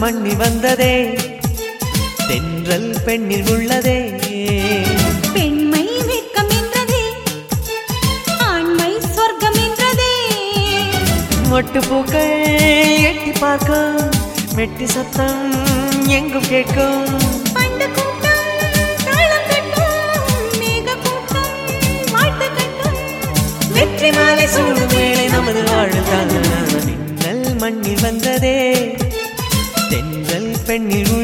மண்ணி வந்ததே. தென்றல் பெண்ணில் உள்ளதே. பெண்மை வெட்கம் என்றதே. ஆண்மை சொர்க்கம் என்றதே. மொட்டு பூக்கள் எட்டி பார்க்கும். மெட்டி சத்தம் எங்கும் கேட்கும். வெற்றி மாலை சூடும் நமது மின்னல் மண்ணில் வந்ததே. தென்றல்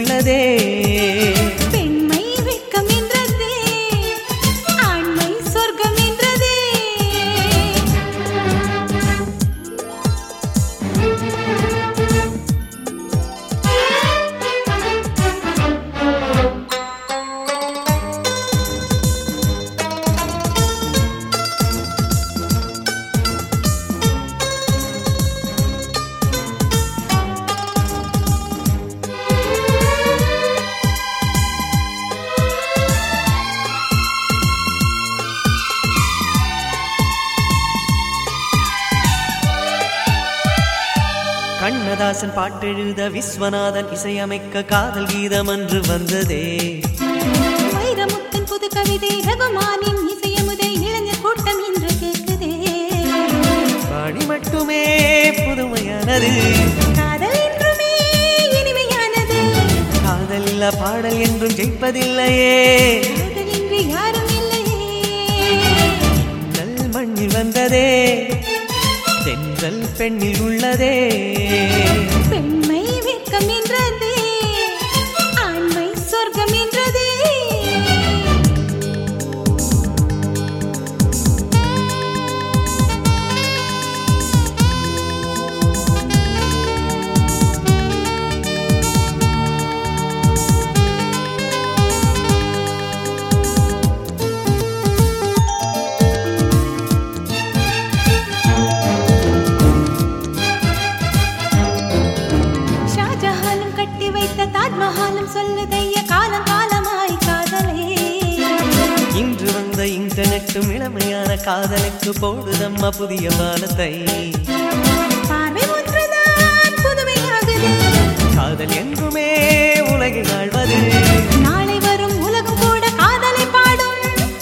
கண்ணதாசன் பாட்டெழுத விஸ்வநாதன் இசையமைக்க காதல் கீதம் அன்று வந்ததே. வைரமுத்தின் புது கவிதை ரகுமானின் இசையமுதை இளைஞர் கூட்டம் இன்று கேட்குதே. பாணி மட்டுமே புதுமையானது. காதல் என்றுமே இனிமையானது. காதல் இல்ல பாடல் என்றும் ஜெயிப்பதில்லையே. காதல் என்று யாரும் இல்லையே. நல் மண்ணில் வந்ததே. தென்றல் பெண்ணில் உள்ளதே. பெண்மை வெட்கம் இன்டர்நெட்டும் இளமையான காதலுக்கு போடுதம்மா புதிய புதுமையாகுது காதல் என்றுமே உலகில் வாழ்வது. நாளை வரும் உலகம் கூட காதலை பாடும்.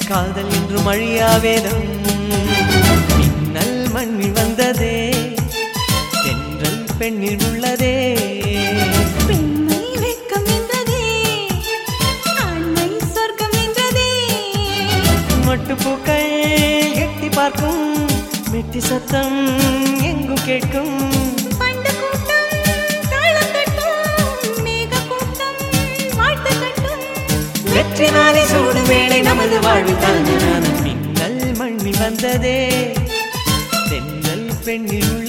காதல் என்றும் அழியாவேதம் மின்னல் மண்ணில் வந்ததே தென்றல் பெண்ணில் உள்ளதே. மெட்டி சத்தம் எங்கும் கேட்கும். வெற்றி நாளை சூடும் வேளை நமது வாழ்வு தானே மின்னல் மண்ணில் வந்ததே. பெண்ணில்